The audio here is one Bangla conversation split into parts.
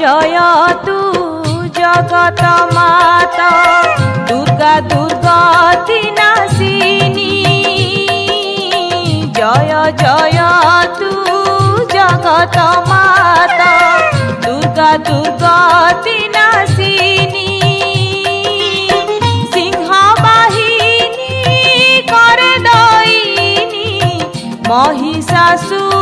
জয় জয় তু জগত মাতা, দুর্গা দুর্গতি নাসিনী জয় জয় তু জগত মাতা, দুর্গা দুর্গতি নাসিনী সিংহ বাহিনী করে দইনি, মহিষাসুর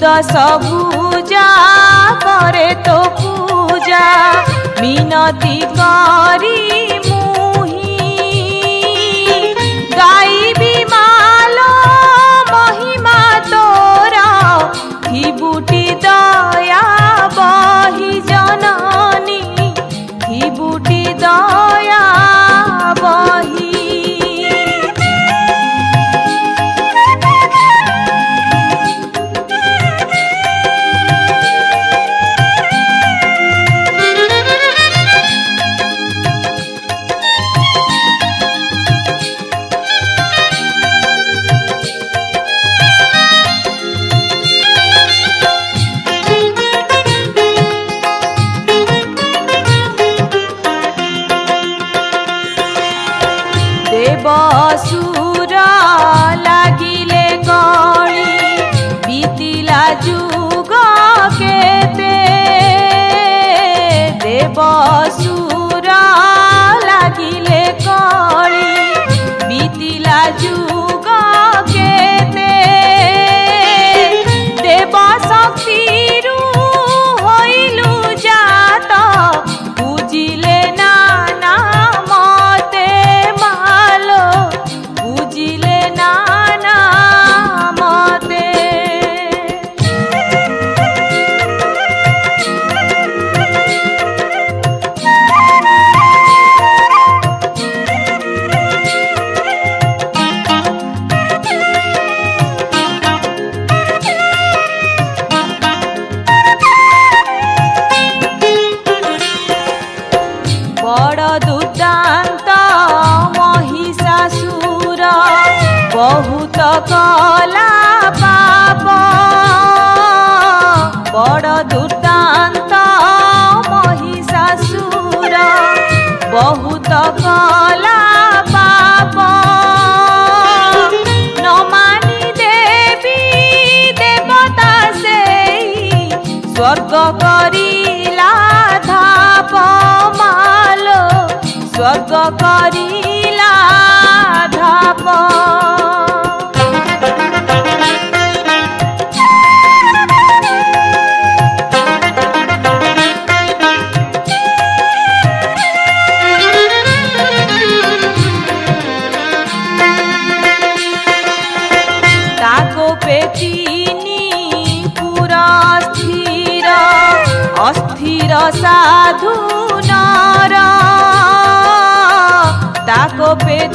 দশ পূজা করে তো পূজা। মিনতি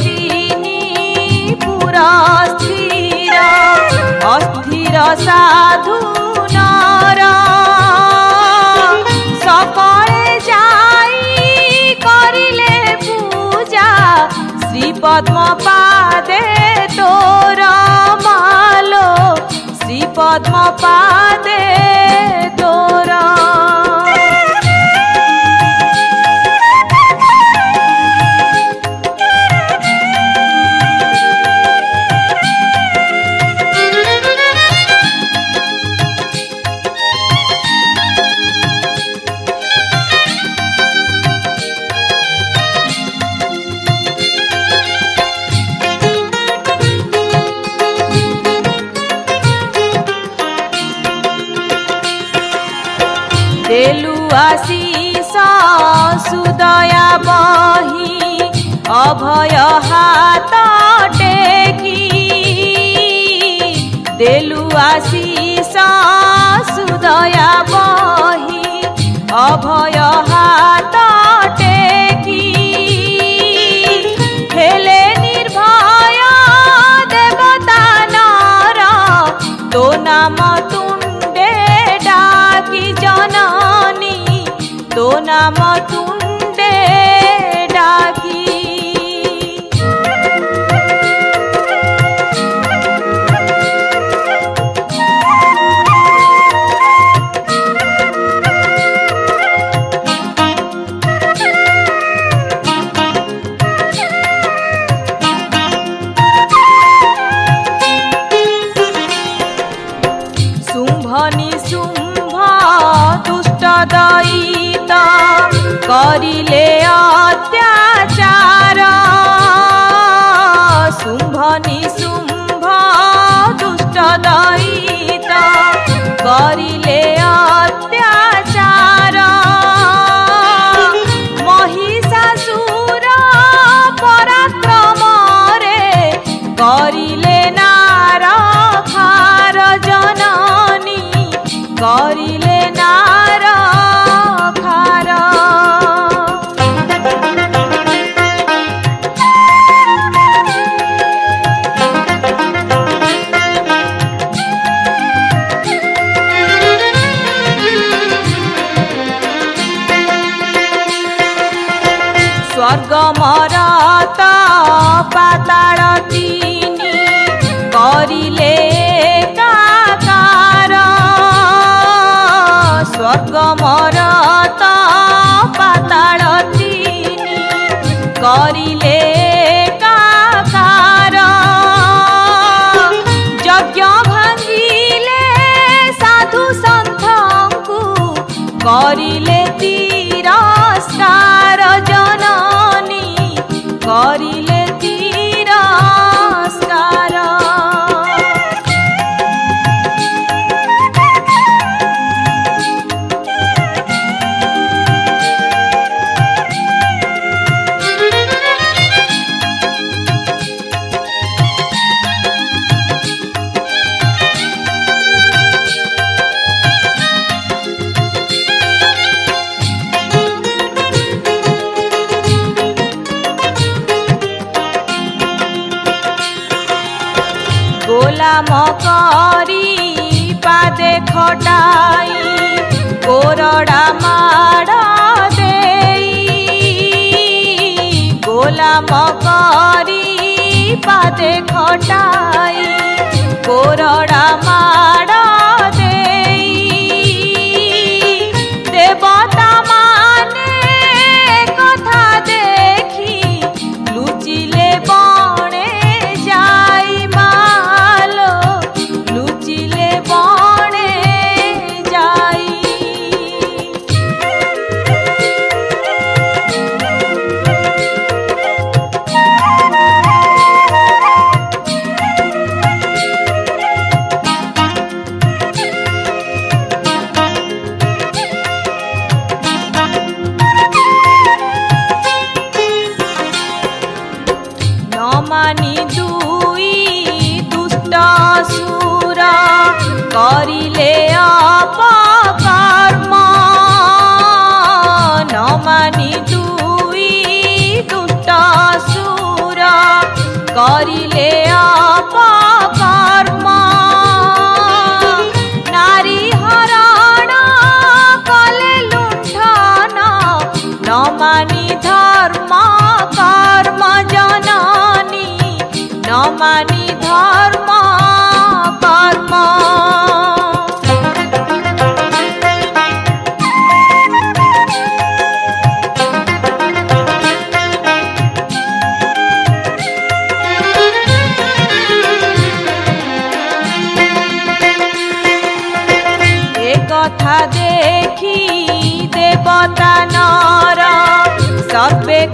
चिनी पुरा स्थिर अस्थिर साधु नर। सकले जाई करिले पूजा श्री पद्म पादे तोर मालो। श्री पद्म पादे तोरा আশিষ সুদয়া বহি অভয় হাত টেকি দেলু আশিষ সুদয়া বহি অভয় হাত টেকি হেলে নির্ভয় দেবতা নর তো নাম তুণ্ডে ডাকি জনা नाम तुण्डे डाक କରିଲେ ଅତ୍ୟାଚାର ଶୁମ୍ଭ ନିଶୁମ୍ଭ ଦୁଷ୍ଟ ଦଇତ କରିଲେ ଅତ୍ୟାଚାର ମହିଷାସୁର ପରାକ୍ରମରେ କରିଲେ ନାର ଖାର ଜନନୀ କରିଲେ গমরা কোরড়া মাড় দেই। গোলাম করি পাতে খটাই কোরড়া মাড়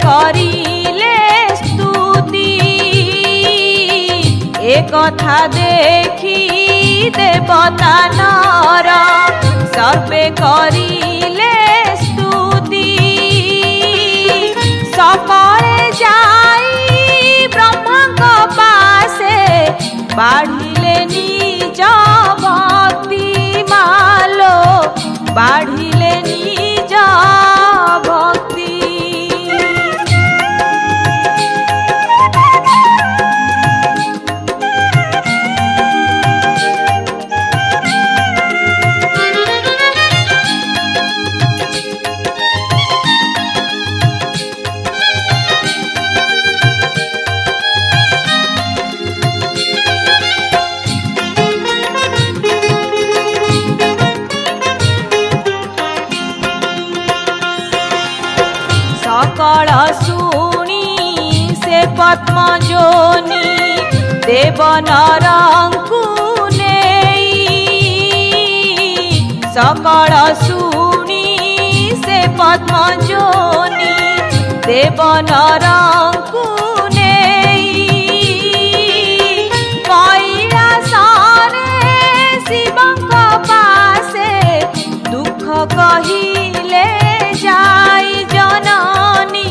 করিলে স্তুতি। এ কথা দেখি দেবতা নর সর্বে করিলে স্তুতি। সকলে যাই ব্রহ্মଙ୍କ পাশে বাড়িলে নিজ ভক্তি মালো বাড়িলে নিজ ভক্তি ପଦ୍ମଜୋନି ଦେବନରଙ୍କୁ ନେଇ ସକଳ ଶୁଣି ସେ ପଦ୍ମଜୋନି ଦେବନରଙ୍କୁ ନେଇ କୈଳାସରେ ଶିବଙ୍କ ପାଶେ ଦୁଃଖ କହିଲେ ଯାଇ ଜନନୀ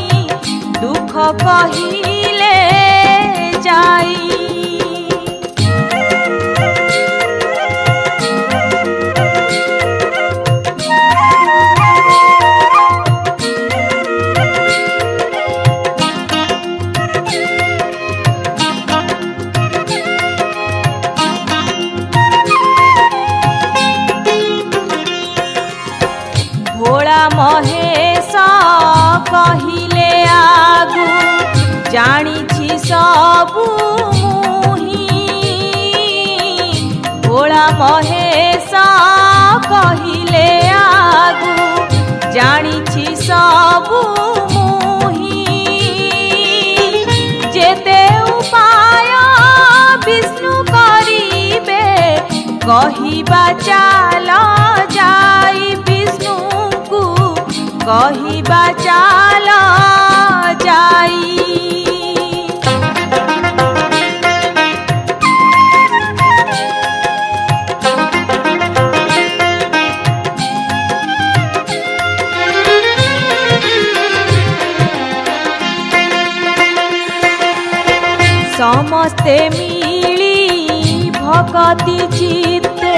ଦୁଃଖ କହିଲେ ଯାଇ महेश कहले आगु जाणी सब जेते उपाय विष्णु करे कह चाल जाई विष्णु को कह चाल जाई ସମସ୍ତେ ମିଳି ଭଗତି ଚିତ୍ତେ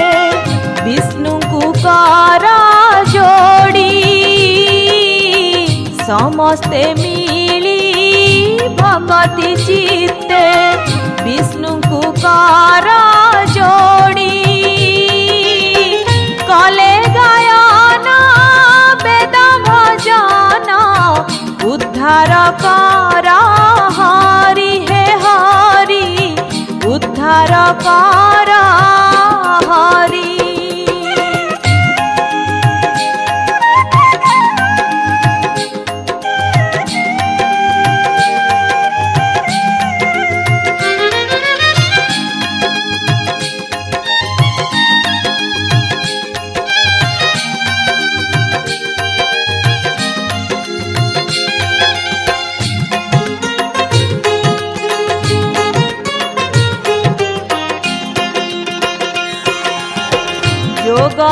ବିଷ୍ଣୁଙ୍କୁ କର ଯୋଡ଼ି ସମସ୍ତେ ମିଳି ଭଗତି ଚିତ୍ତେ ବିଷ୍ଣୁଙ୍କୁ କର ଯୋଡ଼ି କଲେ ଗାୟନ ବେଦ ଭଜନ ଉଦ୍ଧାର କର ହରି हारी उद्धरकार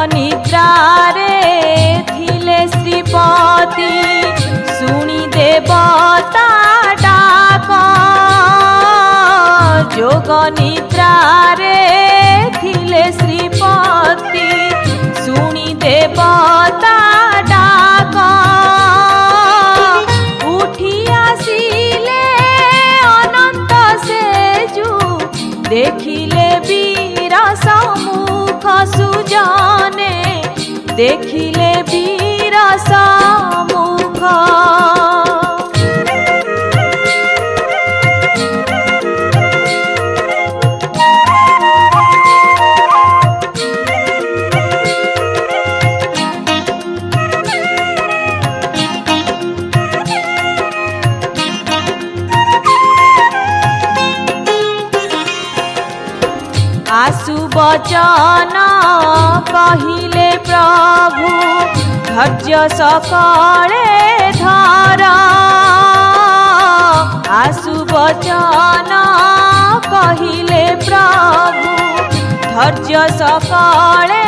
ହରି ଯୋଗ ନିଦ୍ରାରେ ଥିଲେ ଶ୍ରୀପତି ଶୁଣି ଦେବତା ଡାକ ଯୋଗ ନିଦ୍ରାରେ ଥିଲେ ଶ୍ରୀପତି ଶୁଣି देखी সকালে ধারা আশু বচন কহিলে প্রভু ধৈর্য সকালে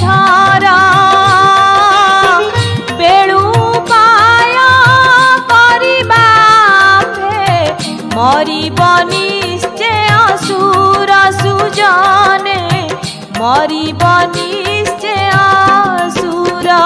ধারা বেড়ু পায় করিবা মরিব নিশ্চয় সুর সুজনে মরিব নিশ্চয় सुरा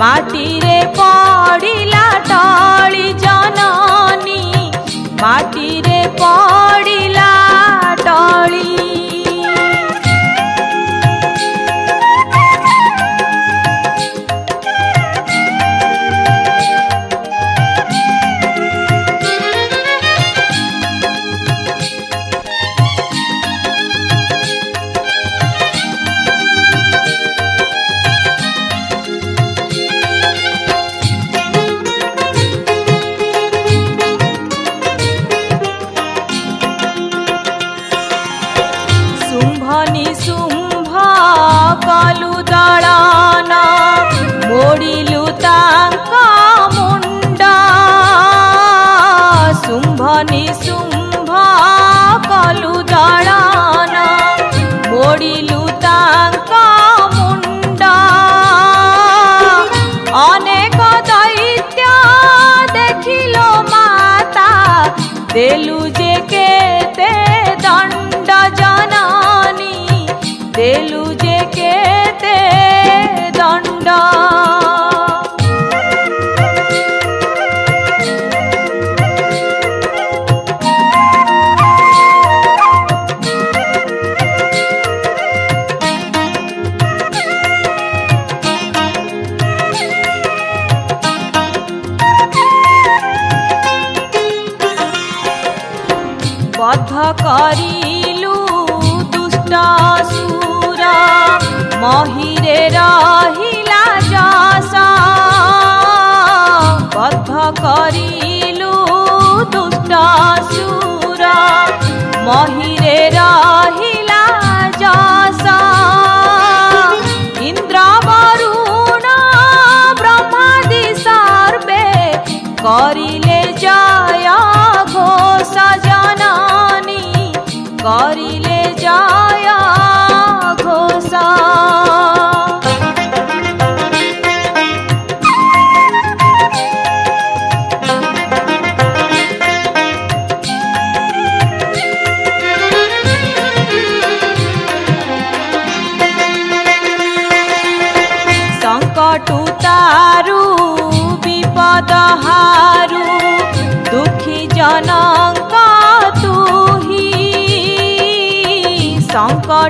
মাটিরে পড়িলা টলি জননী মাটিরে পড়ি ରହିଲା ଯଶ ବଧ କରିଲୁ ଦୁଷ୍ଟ ସୁର ମହିରେ ରହିଲା ଯଶ ଇନ୍ଦ୍ର ବରୁଣ ବ୍ରହ୍ମାଦି ସର୍ବେ କରିଲେ ଜୟ ଘୋଷ ଜନନୀ କରିଲେ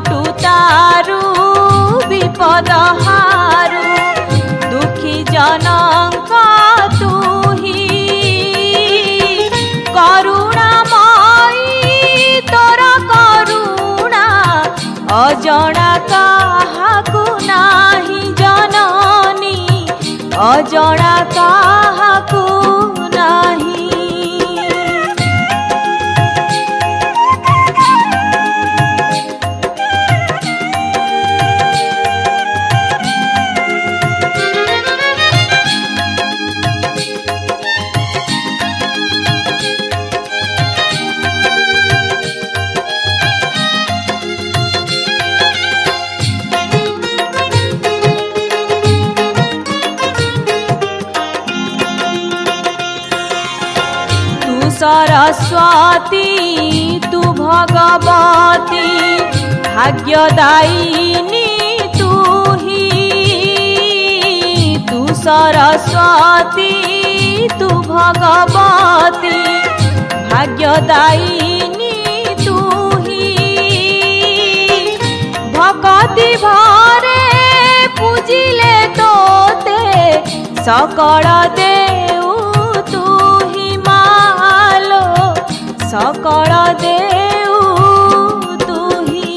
সংকটু তারু বিপদ হারু দুঃখী জনক অজଣା কাহাকু নাহি জননী অজଣା কাহাকু নাহি सरस्वती तु भगवती, भाग्यदायिनी तु हि। तु सरस्वती तु भगवती, भाग्यदायिनी तु हि। भगति भरे पूजिले तोते सकल दे सकळ देऊ तुही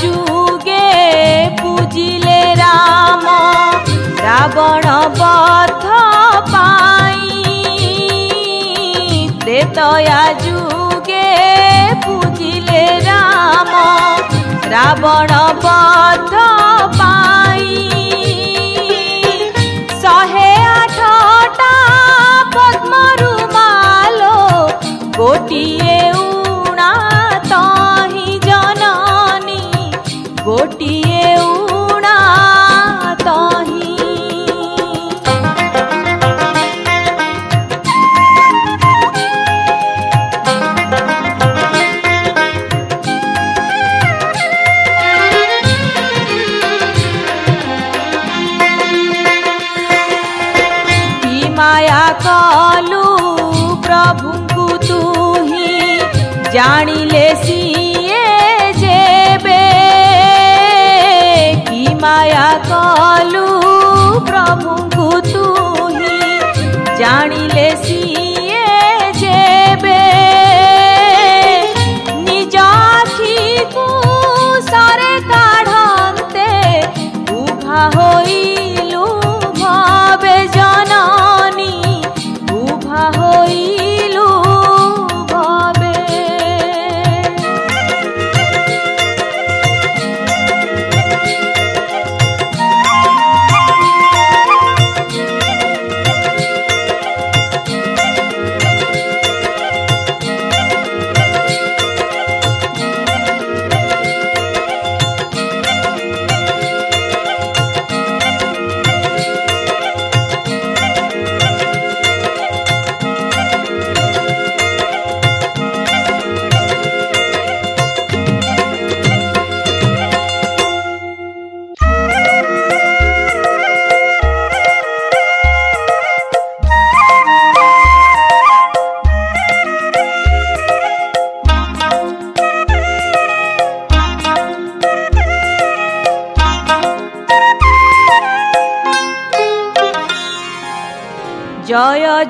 যুগে বুঝিলে ରାମ ରାବଣ ବଧ ପାଇଁ ତ୍ରେତୟା ଯୁଗେ ପୂଜିଲେ ରାମ ରାବଣ ବଧ ପାଇଁ ଶହେ ଆଠଟା ପଦ୍ମରୁ ମାଲୋ ଗୋଟିଏ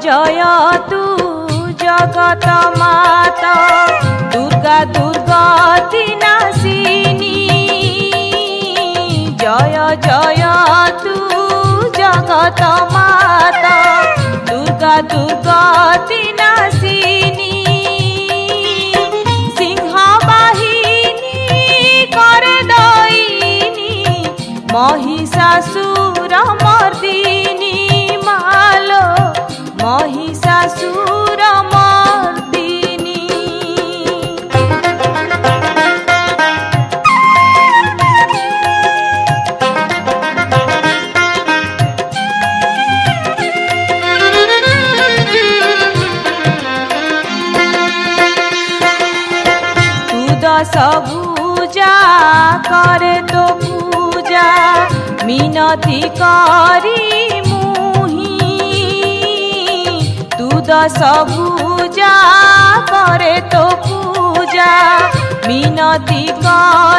জয় জয় তু জগত মাতা, দুর্গা দুর্গতি নাসিনী। জয় জয় তু জগত মাতা, দুর্গা দুর্গতি নাসিনী। সিংহ বাহিনী করে দইনি মহিষাসুর ভুজা করে তো পূজা, মিনতি করি মুহি। তু দশ ভুজা করে তো পূজা, মিনতি করি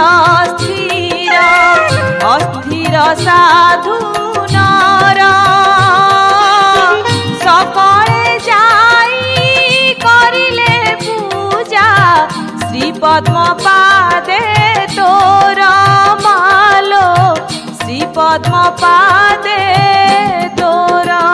অস্থির অস্থির সাধু নর সকলে যাই করিলে পূজা শ্রী পদ্ম পাদে তোর মালো শ্রী পদ্ম পাদে তোরা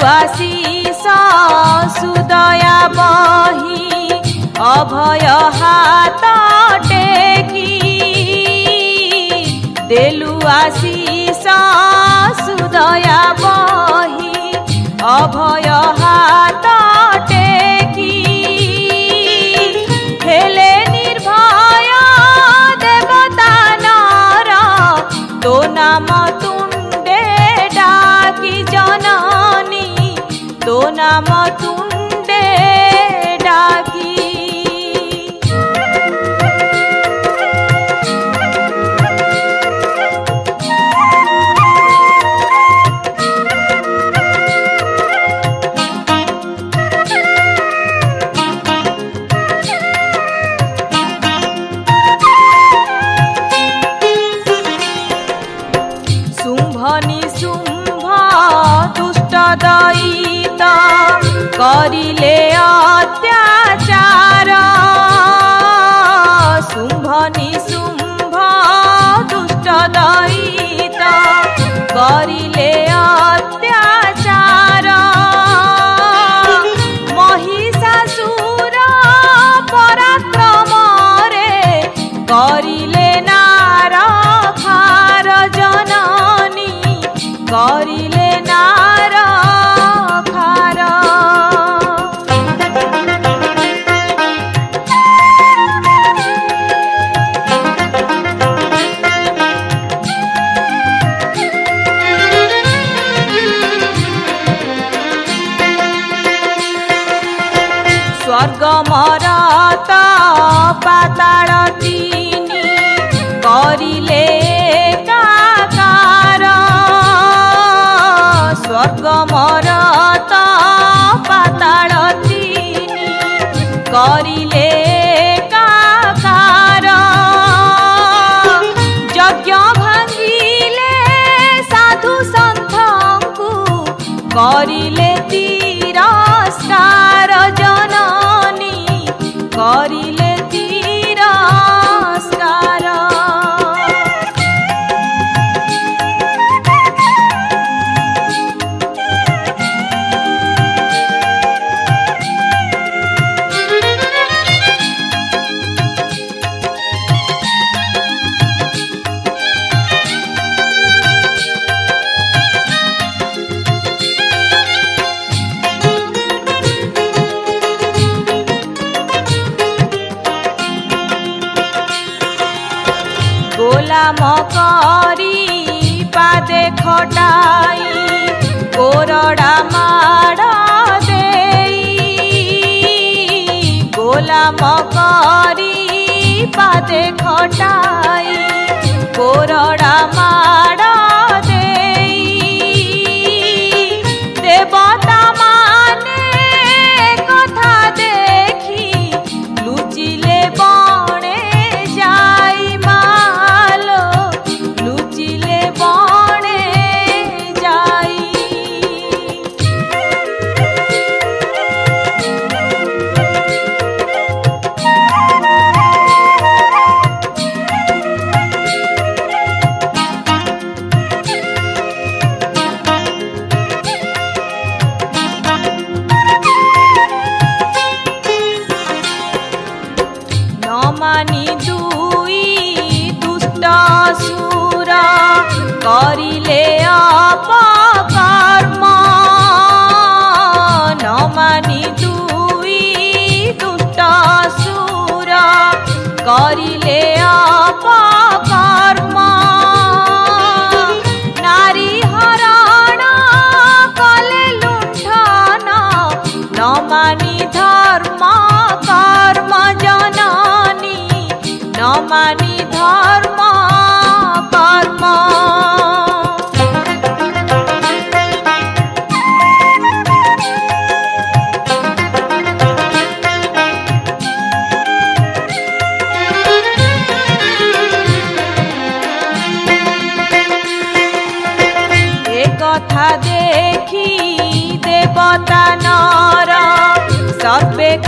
দেলু আশিস সুদয়া বহি অভয় হাত টেকি দেলু আশিস সুদয়া বহি অভয় হাত টেকি হেলে নির্ভয় দেবতা নর তো নাম তুণ্ডে ডাকি জননী তো নাম তুণ্ডে ডাকি করিলে অত্যাচার। শুম্ভ নিশুম্ভ দুষ্ট দয়িত, করিলে অত্যাচার। মহিষাসুর পরাক্রমরে করিলে নার খার জননী করিলে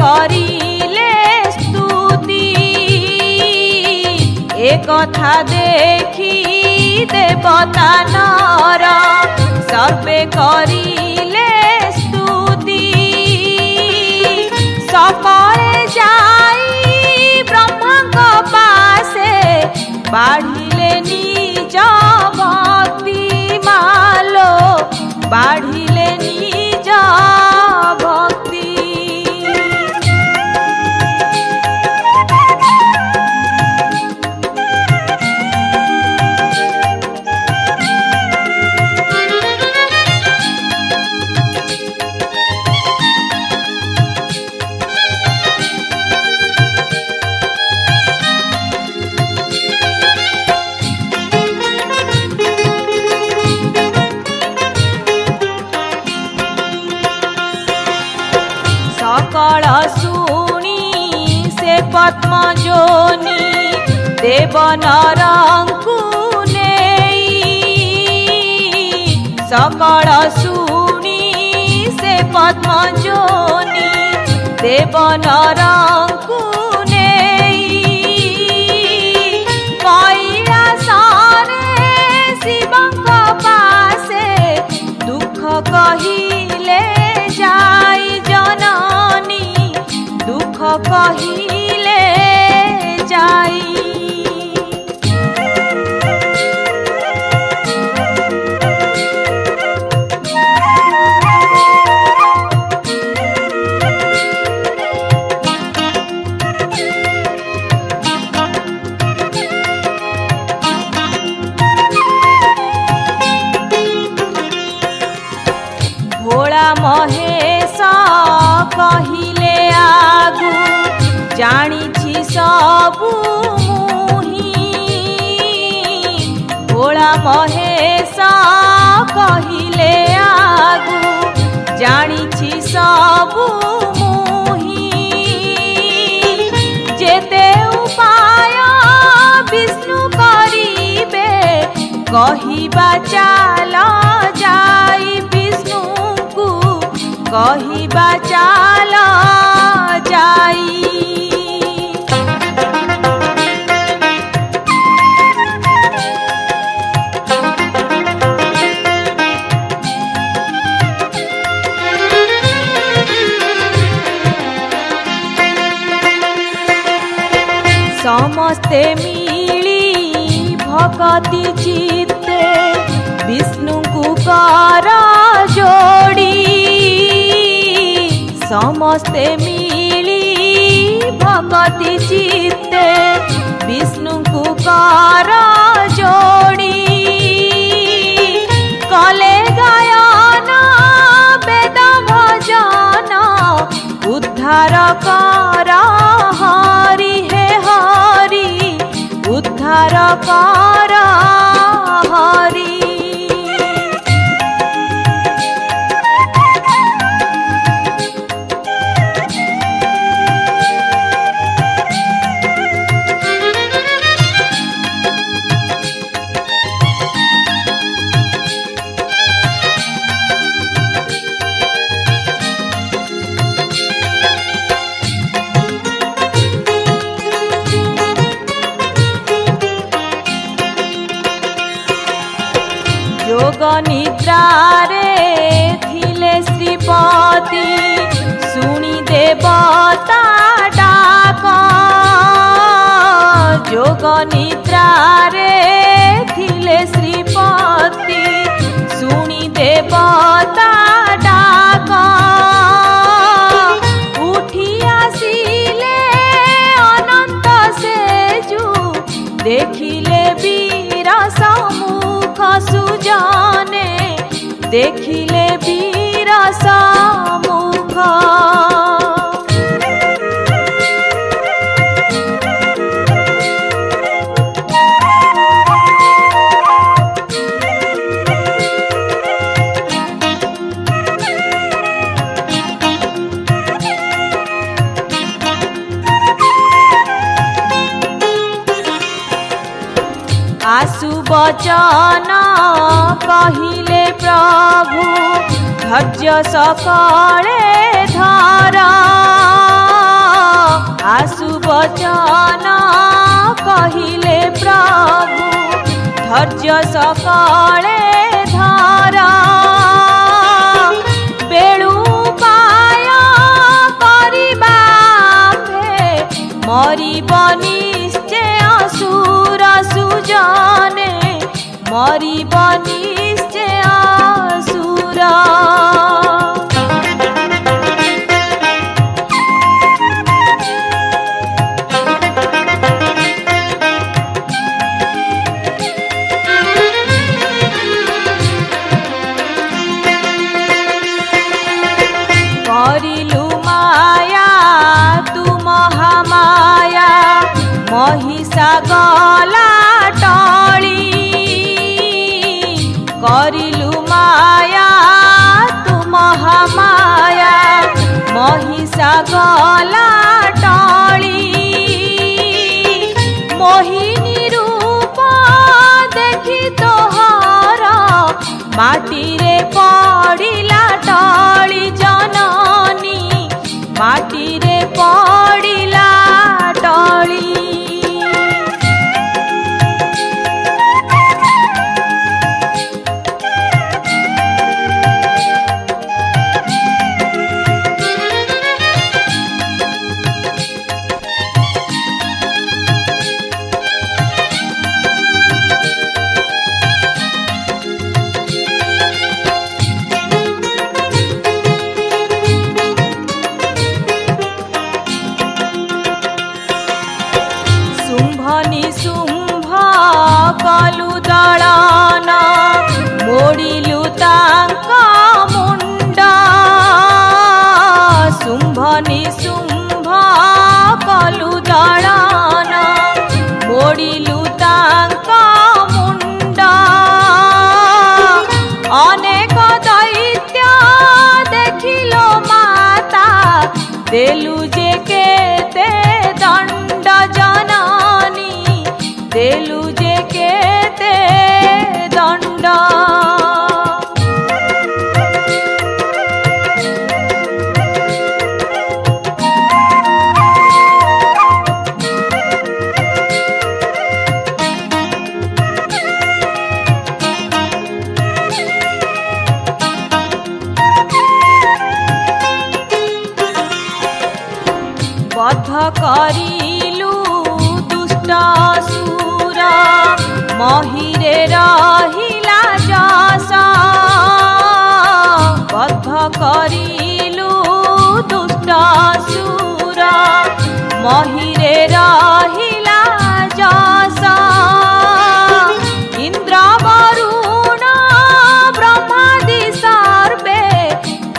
করিলে স্তুতি। এ কথা দেখি দেবতা নর, সর্বে করিলে স্তুতি। সকলে যাই ব্রহ্মাঙ্গ পাশে, বাঢ়িলে নিজ ভক্তি মালো বাঢ়িলে নিজ ପଦ୍ମ ଯୋନି ଦେବନରଙ୍କୁ ନେଇ ସକଳ ଶୁଣି ସେ ପଦ୍ମ ଯୋନି ଦେବନରଙ୍କୁ ନେଇ କୈଳାସରେ ଶିବଙ୍କ ପାଶେ ଦୁଃଖ କହିଲେ ଯାଇ ଜନନୀ ଦୁଃଖ କହିଲେ जाई। सबु महेश कहिले आगु जानिछि सबु मुही। विष्णु करिबे, कहिबा चाल जाई विष्णु को कहिबा चाल जाई। समस्ते मिली भगति चित्ते विष्णु को करा जोड़ी। समस्ते मिली भगति चित्ते विष्णु को करा जोड़ी। कले गायना वेद भजना, उद्धार करा हरी। हरि। ନିଦ୍ରାରେ ଥିଲେ ଶ୍ରୀପତି ଶୁଣି ଦେବତା ଡାକ ଯୋଗ ନିଦ୍ରାରେ ଥିଲେ ଶ୍ରୀପତି ଶୁଣି ଦେବତା ଡାକ ଦେଖିଲେ ବୀର ସମ୍ମୁଖ ଆସୁ ବଚନ धज्य सकाळे धारा, आसु वचन कहिले प्रभु धज्य सकाळे धारा। बेळु पाय करिबा मरिबनी निश्चय सुर सुजने मरिबनी सुरा ମହିଷା ଗଲା ଟଳି। ମୋହିନୀ ରୂପ ଦେଖି ତୋହର ମାଟିରେ ପଡ଼ିଲା ଟଳି ଜନନୀ। ମାଟିରେ ପଡ଼ିଲା ଟଳି। என்றான்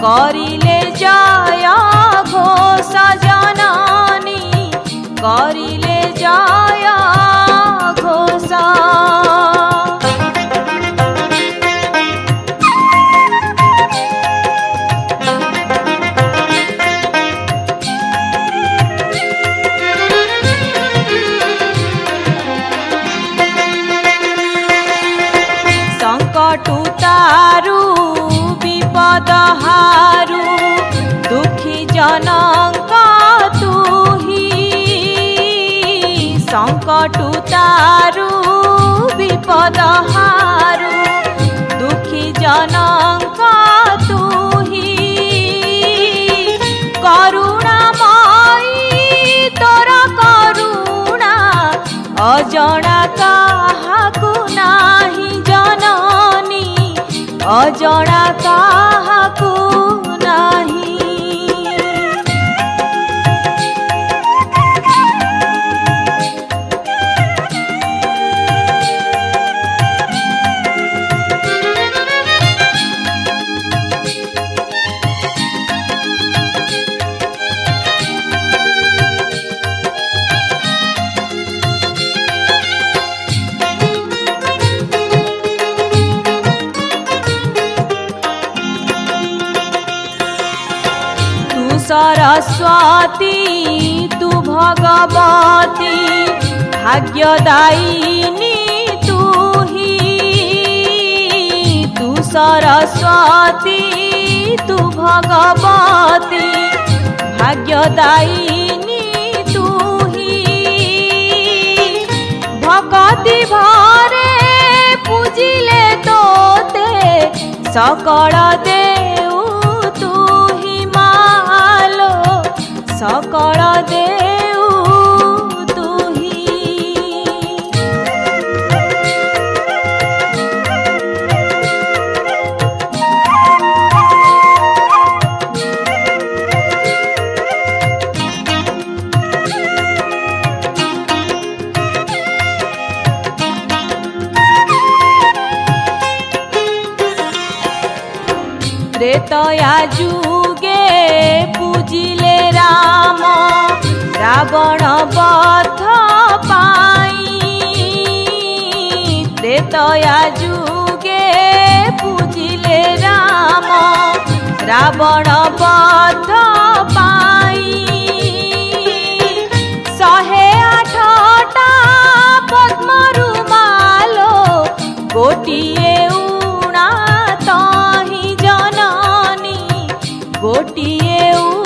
Sorry. ଦହାରୁ ଦୁଃଖୀ ଜନଙ୍କ ତୁହି କରୁଣା ମୟି ତୋର କରୁଣା ଅଜଣା କାହାକୁ ନାହିଁ ଜନନୀ ଅଜଣା କାହା सती तू भगवती, भाग्यदायिनी तू ही। तू सरस्वती, तू भगवती, भाग्यदायिनी तू ही। भगति भरे पूजिले तोते, सकल दे দেউ তুহি। ত্রেতয়া যুগে পূজিলে রাবণ বধ পাই। ত্রেতয়া যুগে বুঝিলে রাম। রাবণ বধ পাই। শহে আঠটা পদ্মরু মাল গোটিয়ে উড়া তহি জননী। গোটিয়ে উড়া